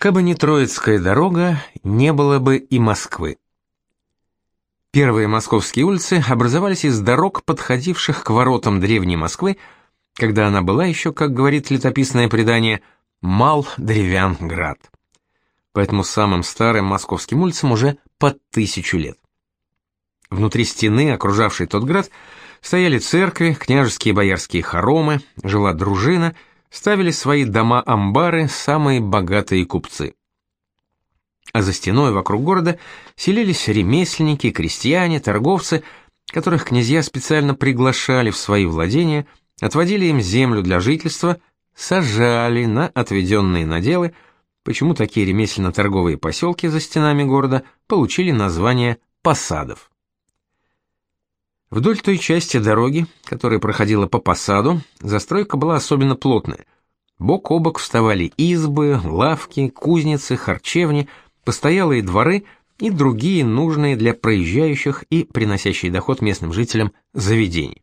Кабы не Троицкая дорога, не было бы и Москвы. Первые московские улицы образовались из дорог, подходивших к воротам древней Москвы, когда она была еще, как говорит летописное предание, мал древян град. Поэтому самым старым московским улицам уже под тысячу лет. Внутри стены, окружавшей тот град, стояли церкви, княжеские и боярские хоромы, жила дружина, ставили свои дома-амбары самые богатые купцы. А за стеной вокруг города селились ремесленники, крестьяне, торговцы, которых князья специально приглашали в свои владения, отводили им землю для жительства, сажали на отведенные наделы, почему такие ремесленно-торговые поселки за стенами города получили название посадов. Вдоль той части дороги, которая проходила по посаду, застройка была особенно плотная. Бок о бок вставали избы, лавки, кузницы, харчевни, постоялые дворы и другие нужные для проезжающих и приносящие доход местным жителям заведения.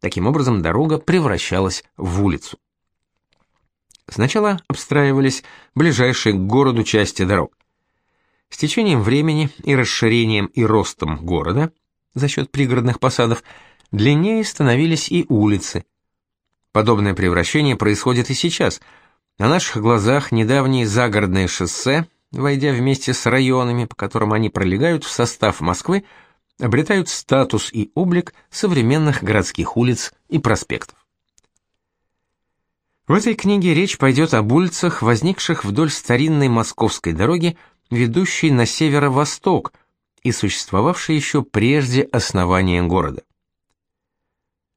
Таким образом, дорога превращалась в улицу. Сначала обстраивались ближайшие к городу части дорог. С течением времени и расширением и ростом города – за счет пригородных посадов, длиннее становились и улицы. Подобное превращение происходит и сейчас. На наших глазах недавние загородные шоссе, войдя вместе с районами, по которым они пролегают в состав Москвы, обретают статус и облик современных городских улиц и проспектов. В этой книге речь пойдет об улицах, возникших вдоль старинной московской дороги, ведущей на северо-восток – и существовавшей еще прежде основания города.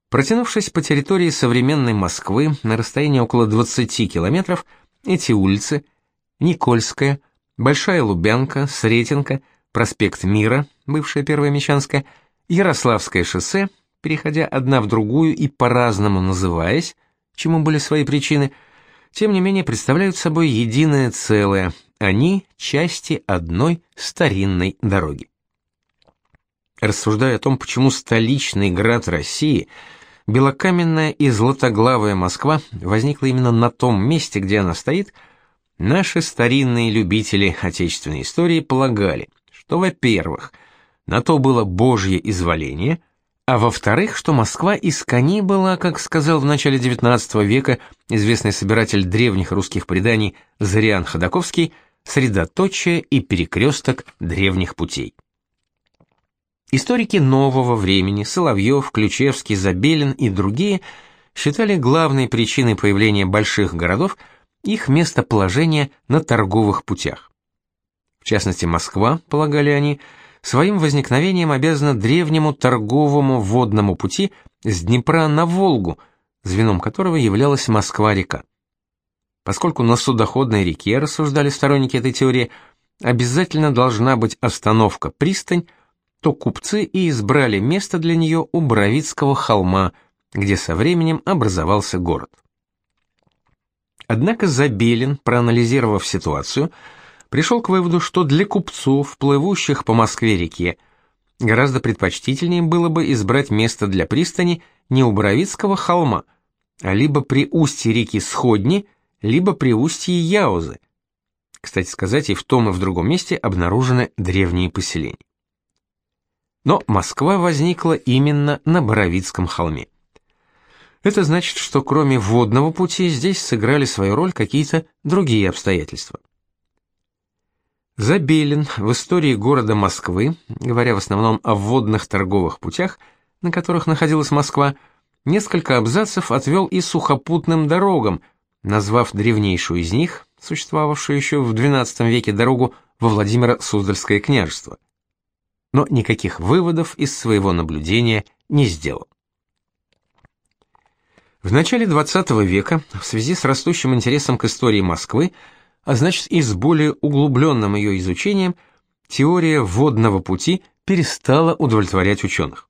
Протянувшись по территории современной Москвы на расстоянии около 20 километров, эти улицы Никольская, Большая Лубянка, Сретенка, проспект Мира, бывшая Первая Мещанская, Ярославское шоссе, переходя одна в другую и по-разному называясь, чему были свои причины, тем не менее представляют собой единое целое, они – части одной старинной дороги рассуждая о том, почему столичный град России, белокаменная и златоглавая Москва, возникла именно на том месте, где она стоит, наши старинные любители отечественной истории полагали, что, во-первых, на то было Божье изволение, а во-вторых, что Москва из кони была, как сказал в начале XIX века известный собиратель древних русских преданий Зриан Ходаковский, средоточие и перекресток древних путей. Историки нового времени, Соловьев, Ключевский, Забелин и другие считали главной причиной появления больших городов их местоположение на торговых путях. В частности, Москва, полагали они, своим возникновением обязана древнему торговому водному пути с Днепра на Волгу, звеном которого являлась Москва-река. Поскольку на судоходной реке, рассуждали сторонники этой теории, обязательно должна быть остановка-пристань, то купцы и избрали место для нее у Боровицкого холма, где со временем образовался город. Однако Забелин, проанализировав ситуацию, пришел к выводу, что для купцов, плывущих по Москве-реке, гораздо предпочтительнее было бы избрать место для пристани не у Боровицкого холма, а либо при устье реки Сходни, либо при устье Яузы. Кстати сказать, и в том и в другом месте обнаружены древние поселения. Но Москва возникла именно на Боровицком холме. Это значит, что кроме водного пути здесь сыграли свою роль какие-то другие обстоятельства. Забелин в истории города Москвы, говоря в основном о водных торговых путях, на которых находилась Москва, несколько абзацев отвел и сухопутным дорогам, назвав древнейшую из них, существовавшую еще в XII веке дорогу во Владимиро-Суздальское княжество – но никаких выводов из своего наблюдения не сделал. В начале XX века, в связи с растущим интересом к истории Москвы, а значит и с более углубленным ее изучением, теория водного пути перестала удовлетворять ученых.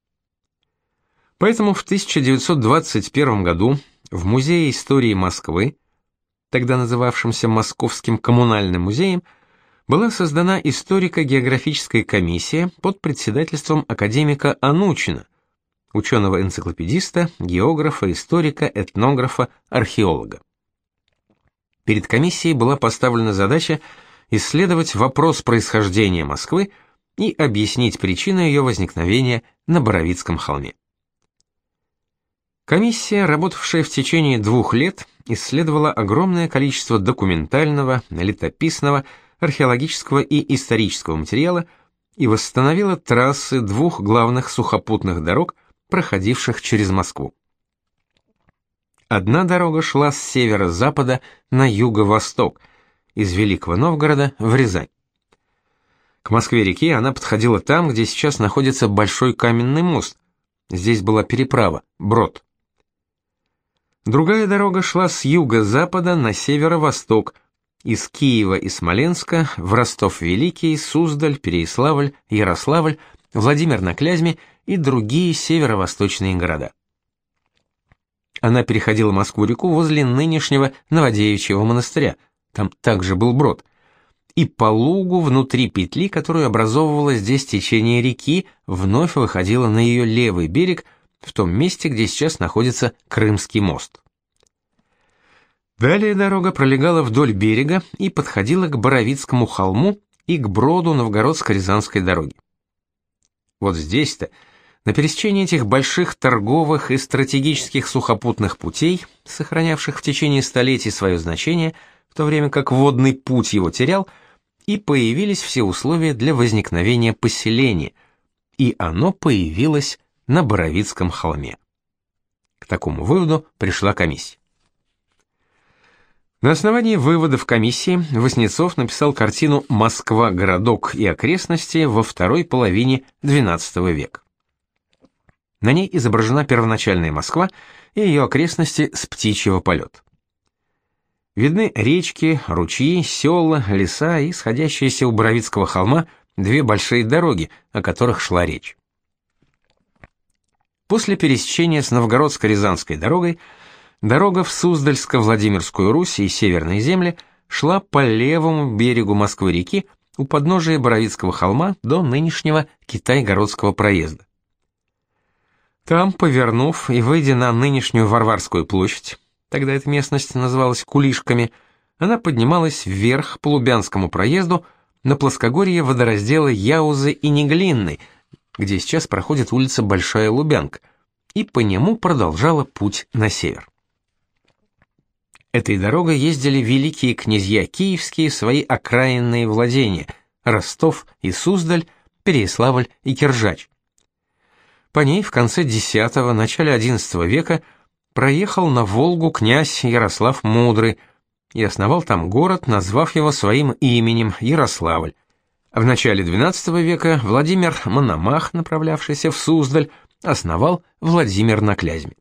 Поэтому в 1921 году в Музее истории Москвы, тогда называвшемся Московским коммунальным музеем, была создана историко-географическая комиссия под председательством академика Анучина, ученого-энциклопедиста, географа, историка, этнографа, археолога. перед комиссией была поставлена задача исследовать вопрос происхождения Москвы и объяснить причины ее возникновения на Боровицком холме. Комиссия, работавшая в течение двух лет, исследовала огромное количество документального, летописного, археологического и исторического материала и восстановила трассы двух главных сухопутных дорог, проходивших через Москву. Одна дорога шла с северо-запада на юго-восток, из Великого Новгорода в Рязань. К Москве-реке она подходила там, где сейчас находится большой каменный мост. Здесь была переправа, брод. Другая дорога шла с юго-запада на северо-восток, из Киева и Смоленска в Ростов-Великий, Суздаль, Переяславль, Ярославль, Владимир на Клязьме и другие северо-восточные города. Она переходила Москву-реку возле нынешнего Новодевичьего монастыря, там также был брод, и по лугу внутри петли, которую образовывало здесь течение реки, вновь выходила на ее левый берег, в том месте, где сейчас находится Крымский мост. Далее дорога пролегала вдоль берега и подходила к Боровицкому холму и к броду Новгородско-Рязанской дороги. Вот здесь-то на пересечении этих больших торговых и стратегических сухопутных путей, сохранявших в течение столетий свое значение, в то время как водный путь его терял, и появились все условия для возникновения поселения, и оно появилось на Боровицком холме. К такому выводу пришла комиссия. На основании выводов комиссии Васнецов написал картину «Москва, городок и окрестности» во второй половине XII века. На ней изображена первоначальная Москва и ее окрестности с птичьего полета. Видны речки, ручьи, села, леса и сходящиеся у Боровицкого холма две большие дороги, о которых шла речь. После пересечения с Новгородско-Рязанской дорогой дорога в Суздальско-Владимирскую Русь и Северные земли шла по левому берегу Москвы-реки у подножия Боровицкого холма до нынешнего Китай-городского проезда. Там, повернув и выйдя на нынешнюю Варварскую площадь, тогда эта местность называлась Кулишками, она поднималась вверх по Лубянскому проезду на плоскогорье водораздела Яузы и Неглинной, где сейчас проходит улица Большая Лубянка, и по нему продолжала путь на север. Этой дорогой ездили великие князья киевские свои окраинные владения – Ростов и Суздаль, Переяславль и Киржач. По ней в конце X – начале XI века проехал на Волгу князь Ярослав Мудрый и основал там город, назвав его своим именем Ярославль. В начале XII века Владимир Мономах, направлявшийся в Суздаль, основал Владимир на Клязьме.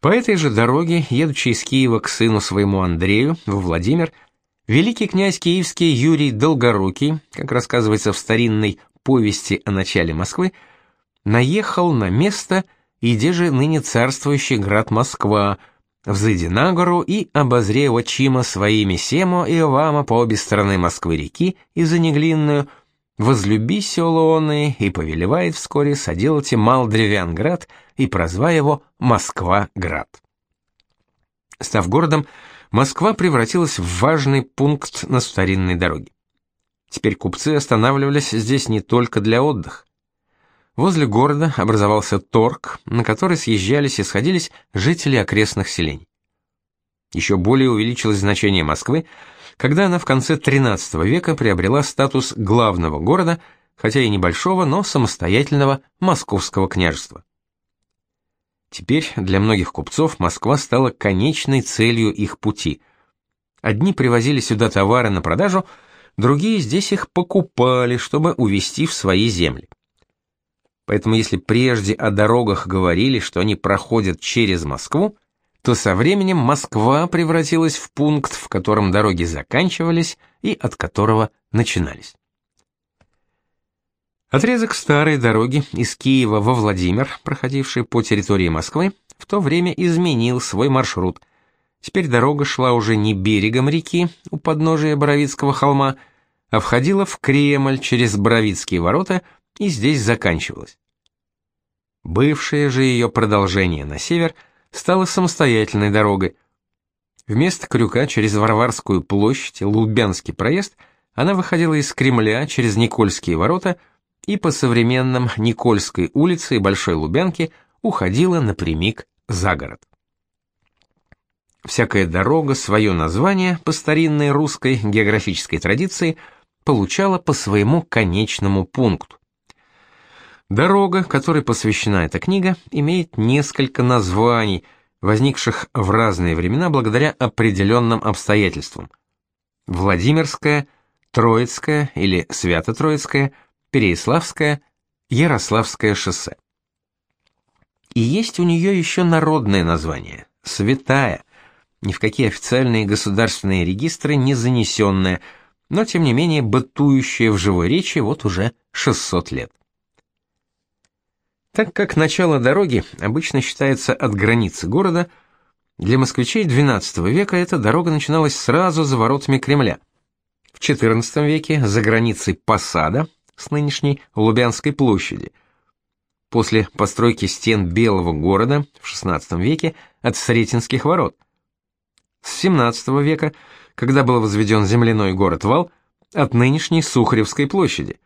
По этой же дороге, едучи из Киева к сыну своему Андрею, во Владимир, великий князь киевский Юрий Долгорукий, как рассказывается в старинной повести о начале Москвы, наехал на место, где же ныне царствующий град Москва, взыди на гору и обозре очима своими семо и вама по обе стороны Москвы-реки и за неглинную, возлюби селоны и повелевает вскоре соделать мал древян-град и прозва его Москва-град. Став городом, Москва превратилась в важный пункт на старинной дороге. Теперь купцы останавливались здесь не только для отдыха. Возле города образовался торг, на который съезжались и сходились жители окрестных селений. Еще более увеличилось значение Москвы, когда она в конце XIII века приобрела статус главного города, хотя и небольшого, но самостоятельного московского княжества. Теперь для многих купцов Москва стала конечной целью их пути. Одни привозили сюда товары на продажу, другие здесь их покупали, чтобы увезти в свои земли. Поэтому если прежде о дорогах говорили, что они проходят через Москву, то со временем Москва превратилась в пункт, в котором дороги заканчивались и от которого начинались. Отрезок старой дороги из Киева во Владимир, проходивший по территории Москвы, в то время изменил свой маршрут. Теперь дорога шла уже не берегом реки у подножия Боровицкого холма, а входила в Кремль через Боровицкие ворота – и здесь заканчивалась. Бывшее же ее продолжение на север стало самостоятельной дорогой. Вместо крюка через Варварскую площадь Лубянский проезд она выходила из Кремля через Никольские ворота и по современным Никольской улице и Большой Лубянке уходила напрямик за город. Всякая дорога свое название по старинной русской географической традиции получала по своему конечному пункту. Дорога, которой посвящена эта книга, имеет несколько названий, возникших в разные времена благодаря определенным обстоятельствам. Владимирская, Троицкая или Свято-Троицкая, Переяславская, Ярославское шоссе. И есть у нее еще народное название – Святая, ни в какие официальные государственные регистры не занесенная, но тем не менее бытующая в живой речи вот уже 600 лет. Так как начало дороги обычно считается от границы города, для москвичей XII века эта дорога начиналась сразу за воротами Кремля. В XIV веке за границей Посада с нынешней Лубянской площади. После постройки стен Белого города в XVI веке от Сретенских ворот. С XVII века, когда был возведен земляной город-вал, от нынешней Сухаревской площади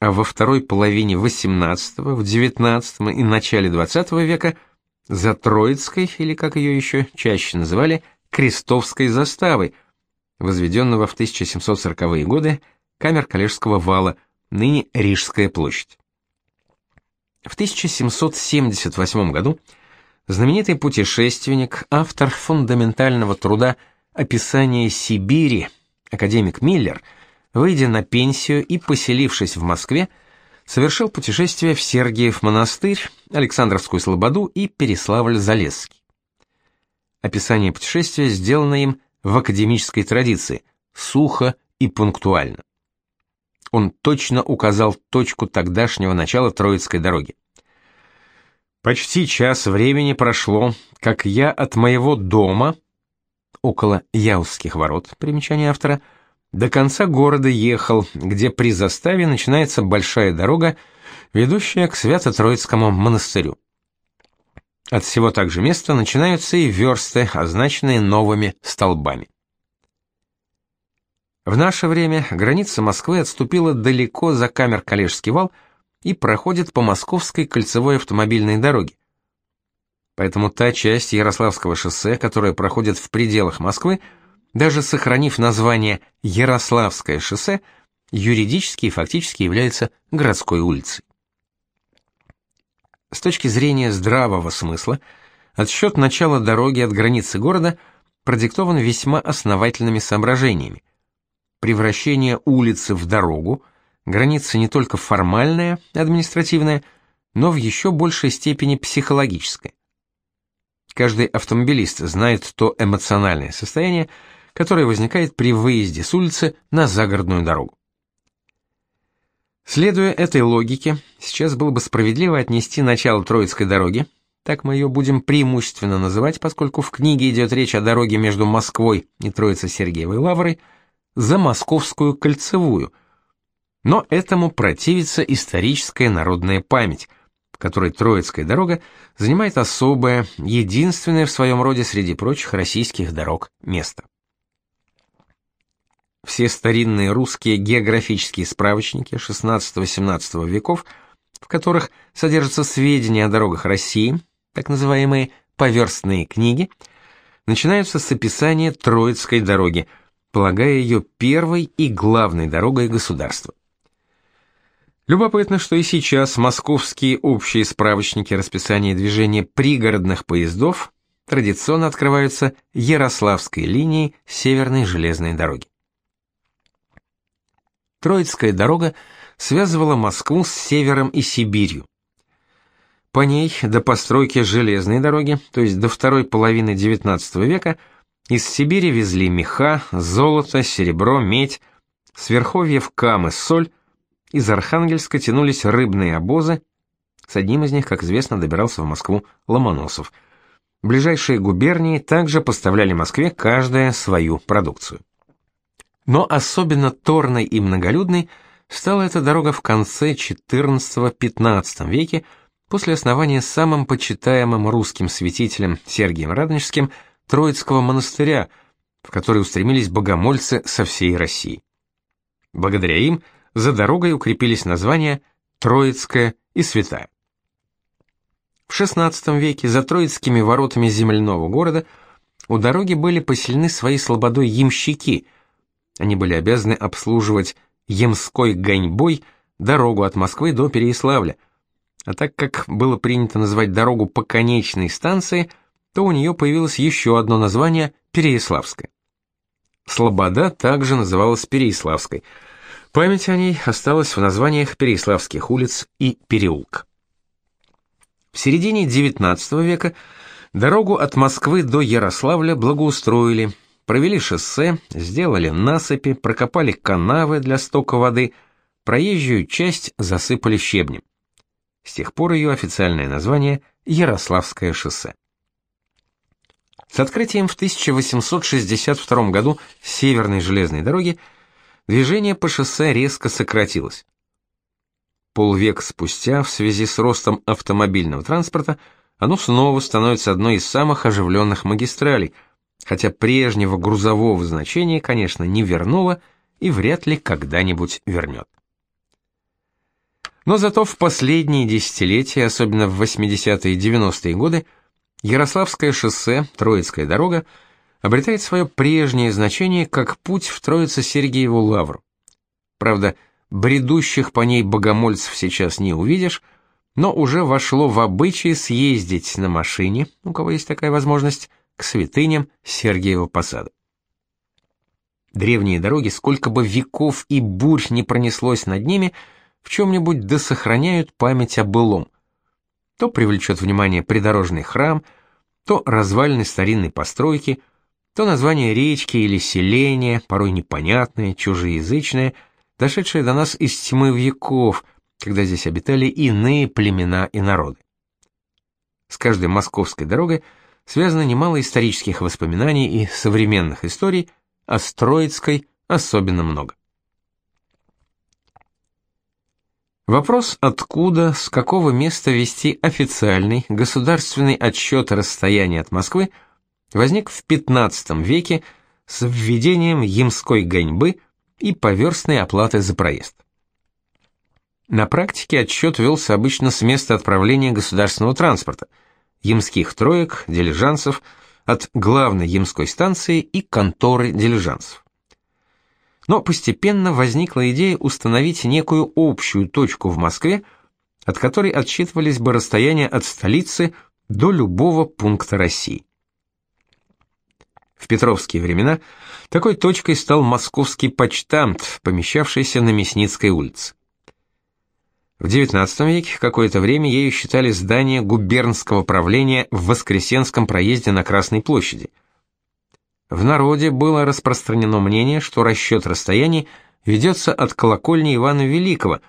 а во второй половине XVIII, в XIX и начале XX века за Троицкой, или как ее еще чаще называли, Крестовской заставой, возведенного в 1740-е годы камер Калежского вала, ныне Рижская площадь. В 1778 году знаменитый путешественник, автор фундаментального труда «Описание Сибири», академик Миллер – выйдя на пенсию и поселившись в Москве, совершил путешествие в Сергиев монастырь, Александровскую Слободу и Переславль-Залесский. Описание путешествия сделано им в академической традиции, сухо и пунктуально. Он точно указал точку тогдашнего начала Троицкой дороги. Почти час времени прошло, как я от моего дома, около Яузских ворот, примечание автора, до конца города ехал, где при заставе начинается большая дорога, ведущая к Свято-Троицкому монастырю. От всего также места начинаются и версты, означенные новыми столбами. В наше время граница Москвы отступила далеко за камер Калежский вал и проходит по Московской кольцевой автомобильной дороге. Поэтому та часть Ярославского шоссе, которая проходит в пределах Москвы, даже сохранив название Ярославское шоссе, юридически и фактически является городской улицей. С точки зрения здравого смысла, отсчет начала дороги от границы города продиктован весьма основательными соображениями. Превращение улицы в дорогу, граница не только формальная, административная, но в еще большей степени психологическая. Каждый автомобилист знает то эмоциональное состояние, которое возникает при выезде с улицы на загородную дорогу. Следуя этой логике, сейчас было бы справедливо отнести начало Троицкой дороги, так мы ее будем преимущественно называть, поскольку в книге идет речь о дороге между Москвой и Троице-Сергиевой Лаврой, за Московскую кольцевую. Но этому противится историческая народная память, в которой Троицкая дорога занимает особое, единственное в своем роде среди прочих российских дорог место. Все старинные русские географические справочники XVI-XVII веков, в которых содержатся сведения о дорогах России, так называемые поверстные книги, начинаются с описания Троицкой дороги, полагая ее первой и главной дорогой государства. Любопытно, что и сейчас московские общие справочники расписания движения пригородных поездов традиционно открываются Ярославской линией Северной железной дороги. Троицкая дорога связывала Москву с севером и Сибирью. По ней до постройки железной дороги, то есть до второй половины XIX века, из Сибири везли меха, золото, серебро, медь, с верховьев камы, соль, из Архангельска тянулись рыбные обозы, с одним из них, как известно, добирался в Москву Ломоносов. Ближайшие губернии также поставляли Москве каждая свою продукцию. Но особенно торной и многолюдной стала эта дорога в конце XIV-XV веке после основания самым почитаемым русским святителем Сергием Радонежским Троицкого монастыря, в который устремились богомольцы со всей России. Благодаря им за дорогой укрепились названия Троицкая и Святая. В XVI веке за Троицкими воротами земляного города у дороги были поселены своей слободой ямщики. Они были обязаны обслуживать ямской гоньбой дорогу от Москвы до Переяславля. А так как было принято называть дорогу по конечной станции, то у нее появилось еще одно название – Переяславская. Слобода также называлась Переяславской – Память о ней осталась в названиях Переяславских улиц и переулка. В середине XIX века дорогу от Москвы до Ярославля благоустроили, провели шоссе, сделали насыпи, прокопали канавы для стока воды, проезжую часть засыпали щебнем. С тех пор ее официальное название Ярославское шоссе. С открытием в 1862 году Северной железной дороги движение по шоссе резко сократилось. Полвека спустя, в связи с ростом автомобильного транспорта, оно снова становится одной из самых оживленных магистралей, хотя прежнего грузового значения, конечно, не вернуло и вряд ли когда-нибудь вернет. Но зато в последние десятилетия, особенно в 80-е и 90-е годы, Ярославское шоссе, Троицкая дорога обретает свое прежнее значение как путь в Троице-Сергиеву лавру. Правда, бредущих по ней богомольцев сейчас не увидишь, но уже вошло в обычай съездить на машине, у кого есть такая возможность, к святыням Сергиева Посада. Древние дороги, сколько бы веков и бурь не пронеслось над ними, в чем-нибудь досохраняют память о былом. То привлечет внимание придорожный храм, то развалины старинной постройки – то название речки или селения, порой непонятное, чужеязычное, дошедшее до нас из тьмы веков, когда здесь обитали иные племена и народы. С каждой московской дорогой связано немало исторических воспоминаний и современных историй, а с Троицкой особенно много. Вопрос, откуда, с какого места вести официальный государственный отчет расстояния от Москвы – возник в XV веке с введением ямской гоньбы и поверстной оплаты за проезд. На практике отсчет велся обычно с места отправления государственного транспорта, ямских троек, дилижансов, от главной ямской станции и конторы дилижансов. Но постепенно возникла идея установить некую общую точку в Москве, от которой отсчитывались бы расстояния от столицы до любого пункта России. В петровские времена такой точкой стал московский почтамт, помещавшийся на Мясницкой улице. В XIX веке какое-то время ею считали здание губернского правления в Воскресенском проезде на Красной площади. В народе было распространено мнение, что расчет расстояний ведется от колокольни Ивана Великого,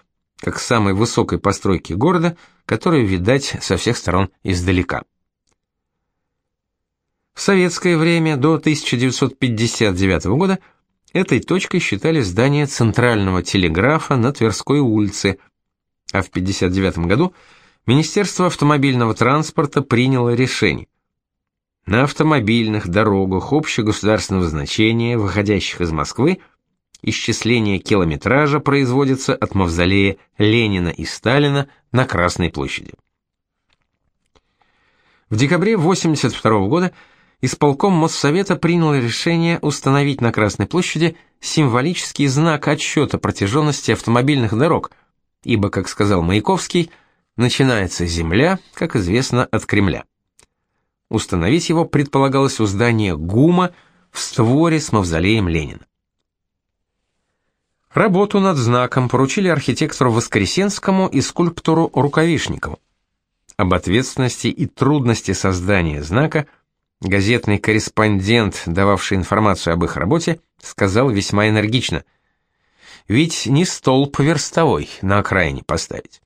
как самой высокой постройки города, которую видать со всех сторон издалека. В советское время до 1959 года этой точкой считали здание Центрального телеграфа на Тверской улице, а в 1959 году Министерство автомобильного транспорта приняло решение. На автомобильных дорогах общегосударственного значения, выходящих из Москвы, исчисление километража производится от мавзолея Ленина и Сталина на Красной площади. В декабре 1982 года исполком Моссовета принял решение установить на Красной площади символический знак отсчета протяженности автомобильных дорог, ибо, как сказал Маяковский, начинается земля, как известно, от Кремля. Установить его предполагалось у здания ГУМа в створе с мавзолеем Ленина. Работу над знаком поручили архитектору Воскресенскому и скульптору Рукавишникову. Об ответственности и трудности создания знака – Газетный корреспондент, дававший информацию об их работе, сказал весьма энергично: "Ведь не столб верстовой на окраине поставить".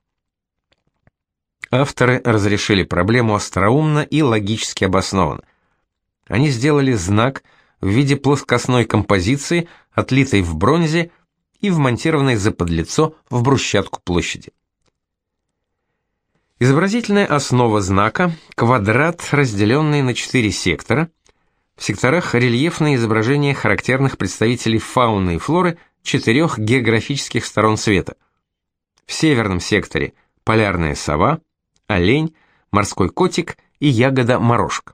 Авторы разрешили проблему остроумно и логически обоснованно. Они сделали знак в виде плоскостной композиции, отлитой в бронзе и вмонтированной за подлицо в брусчатку площади. Изобразительная основа знака – квадрат, разделенный на четыре сектора, В секторах рельефные изображения характерных представителей фауны и флоры четырех географических сторон света. В северном секторе полярная сова, олень, морской котик и ягода-морожка.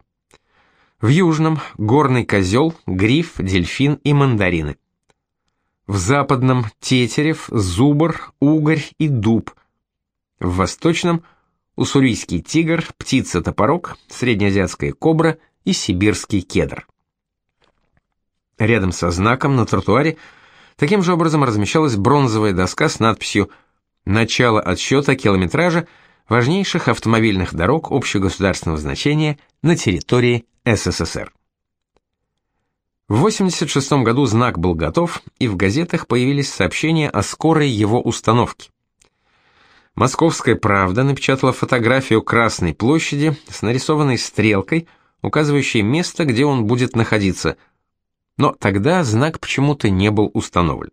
В южном – горный козел, гриф, дельфин и мандарины. В западном – тетерев, зубр, угорь и дуб. В восточном – уссурийский тигр, птица-топорок, среднеазиатская кобра и сибирский кедр. Рядом со знаком на тротуаре таким же образом размещалась бронзовая доска с надписью «Начало отсчета километража важнейших автомобильных дорог общегосударственного значения на территории СССР». В 86 году знак был готов, и в газетах появились сообщения о скорой его установке. Московская правда напечатала фотографию Красной площади с нарисованной стрелкой, указывающей место, где он будет находиться. Но тогда знак почему-то не был установлен.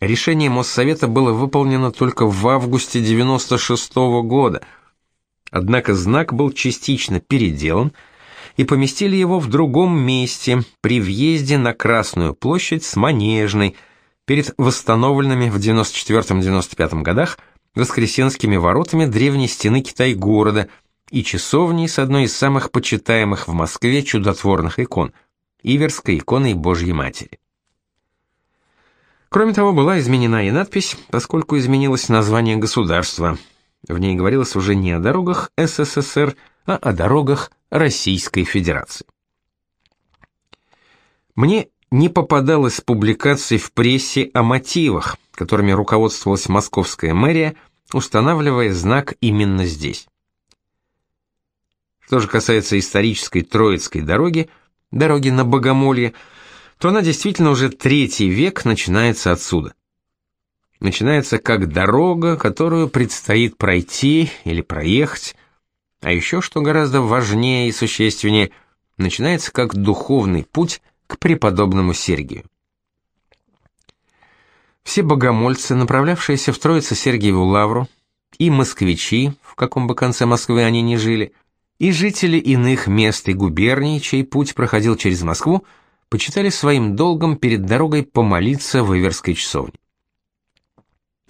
Решение Моссовета было выполнено только в августе 96 -го года. Однако знак был частично переделан, и поместили его в другом месте, при въезде на Красную площадь с Манежной, перед восстановленными в 94-95 годах Воскресенскими воротами древней стены Китай-города и часовней с одной из самых почитаемых в Москве чудотворных икон – Иверской иконой Божьей Матери. Кроме того, была изменена и надпись, поскольку изменилось название государства. В ней говорилось уже не о дорогах СССР, а о дорогах Российской Федерации. Мне не попадалось публикаций в прессе о мотивах, которыми руководствовалась московская мэрия, устанавливая знак именно здесь. Что же касается исторической Троицкой дороги, дороги на Богомолье, то она действительно уже третий век начинается отсюда. Начинается как дорога, которую предстоит пройти или проехать, а еще, что гораздо важнее и существеннее, начинается как духовный путь к преподобному Сергию. Все богомольцы, направлявшиеся в Троице-Сергиеву лавру, и москвичи, в каком бы конце Москвы они ни жили, и жители иных мест и губерний, чей путь проходил через Москву, почитали своим долгом перед дорогой помолиться в Иверской часовне.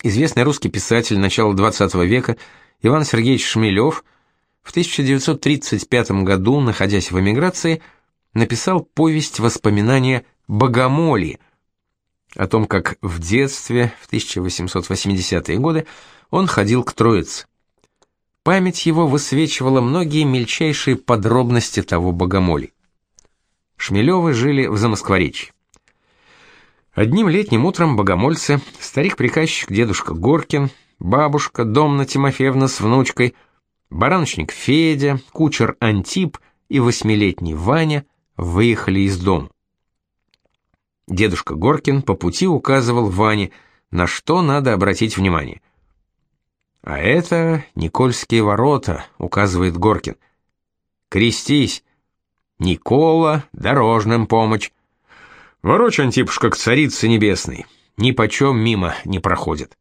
Известный русский писатель начала XX века Иван Сергеевич Шмелев – в 1935 году, находясь в эмиграции, написал повесть воспоминания «Богомолье», о том, как в детстве, в 1880-е годы, он ходил к Троице. Память его высвечивала многие мельчайшие подробности того богомолия. Шмелевы жили в Замоскворечье. Одним летним утром богомольцы, старик-приказчик дедушка Горкин, бабушка Домна Тимофеевна с внучкой – Бараночник Федя, кучер Антип и восьмилетний Ваня выехали из дома. Дедушка Горкин по пути указывал Ване, на что надо обратить внимание. «А это Никольские ворота», — указывает Горкин. «Крестись! Никола, дорожным помощь! Ворочь, Антипушка, к царице небесной, ни почем мимо не проходит».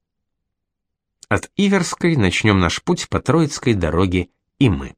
От Иверской начнем наш путь по Троицкой дороге и мы.